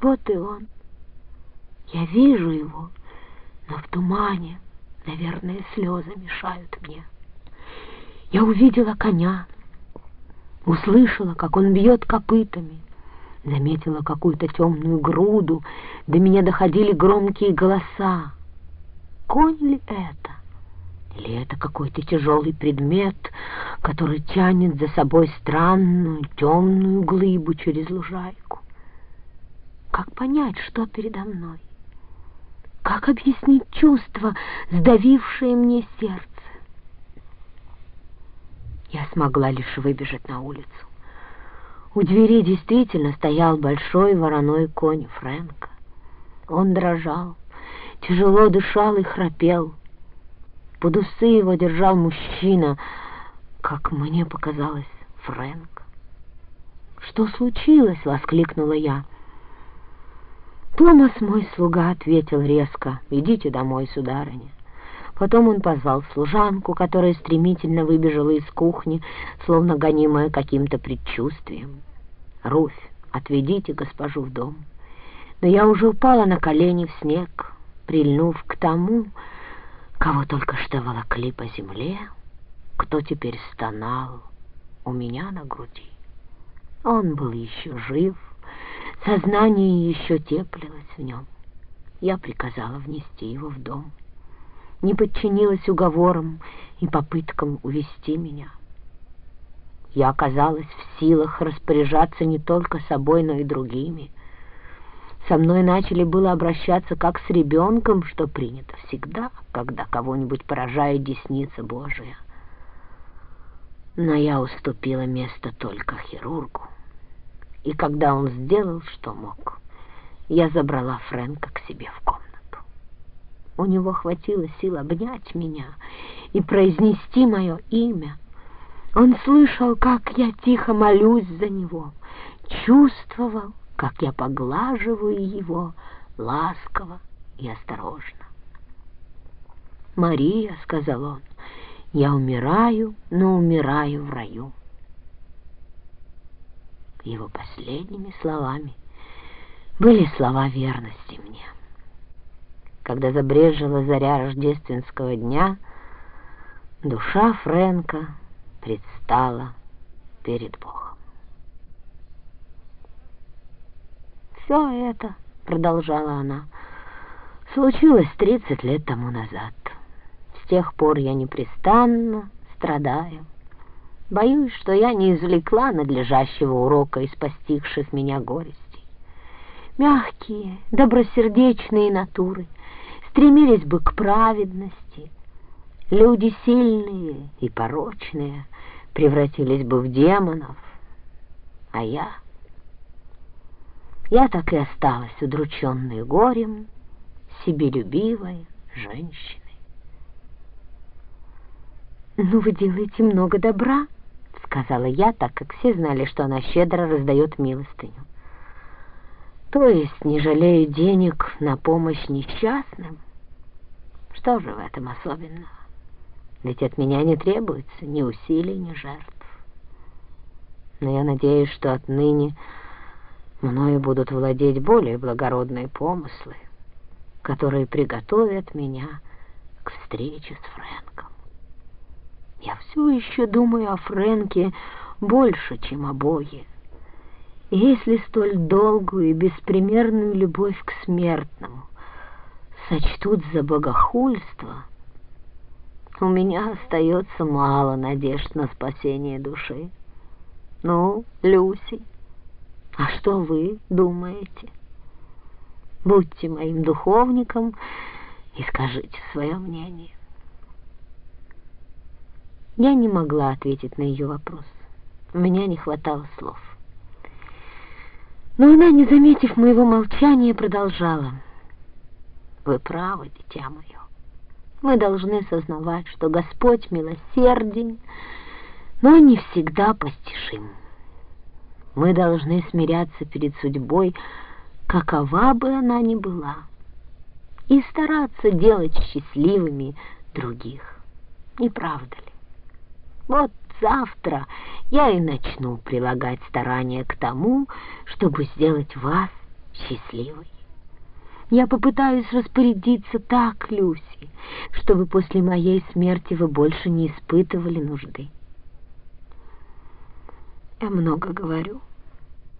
Вот и он. Я вижу его, но в тумане, наверное, слезы мешают мне. Я увидела коня, услышала, как он бьет копытами, заметила какую-то темную груду, до меня доходили громкие голоса. Конь ли это? Или это какой-то тяжелый предмет, который тянет за собой странную темную глыбу через лужайку? Понять, что передо мной? Как объяснить чувство, сдавившее мне сердце? Я смогла лишь выбежать на улицу. У двери действительно стоял большой вороной конь Фрэнка. Он дрожал, тяжело дышал и храпел. Под усы его держал мужчина, как мне показалось, Фрэнк. «Что случилось?» — воскликнула я. Томас, мой слуга, ответил резко, «Идите домой, сударыня». Потом он позвал служанку, которая стремительно выбежала из кухни, словно гонимая каким-то предчувствием. «Руфь, отведите госпожу в дом». Но я уже упала на колени в снег, прильнув к тому, кого только что волокли по земле, кто теперь стонал у меня на груди. Он был еще жив, сознание еще теплилось в нем. Я приказала внести его в дом не подчинилась уговорам и попыткам увести меня. Я оказалась в силах распоряжаться не только собой, но и другими. Со мной начали было обращаться как с ребенком, что принято всегда, когда кого-нибудь поражает десница Божия. Но я уступила место только хирургу. И когда он сделал, что мог, я забрала Фрэнка к себе в комнату. У него хватило сил обнять меня и произнести мое имя. Он слышал, как я тихо молюсь за него, чувствовал, как я поглаживаю его ласково и осторожно. «Мария», — сказал он, — «я умираю, но умираю в раю». Его последними словами были слова верности мне когда забрежила заря рождественского дня, душа Фрэнка предстала перед Богом. «Все это, — продолжала она, — случилось тридцать лет тому назад. С тех пор я непрестанно страдаю. Боюсь, что я не извлекла надлежащего урока из постигших меня горестей. Мягкие, добросердечные натуры — стремились бы к праведности. Люди сильные и порочные превратились бы в демонов, а я... Я так и осталась удрученной горем, себелюбивой женщиной. «Ну, вы делаете много добра», — сказала я, так как все знали, что она щедро раздает милостыню. То есть не жалею денег на помощь несчастным? Что же в этом особенного? Ведь от меня не требуется ни усилий, ни жертв. Но я надеюсь, что отныне мною будут владеть более благородные помыслы, которые приготовят меня к встрече с Фрэнком. Я все еще думаю о Фрэнке больше, чем о Боге если столь долгую и беспримерную любовь к смертному сочтут за богохульство, у меня остается мало надежд на спасение души. Ну, Люси, а что вы думаете? Будьте моим духовником и скажите свое мнение. Я не могла ответить на ее вопрос. У меня не хватало слов. Но она, не заметив моего молчания, продолжала. «Вы правы, дитя мое. Мы должны сознавать, что Господь милосерден, но не всегда постижим. Мы должны смиряться перед судьбой, какова бы она ни была, и стараться делать счастливыми других. Не правда ли? Вот завтра я и начну прилагать старания к тому, чтобы сделать вас счастливой. Я попытаюсь распорядиться так, Люси, чтобы после моей смерти вы больше не испытывали нужды. Я много говорю.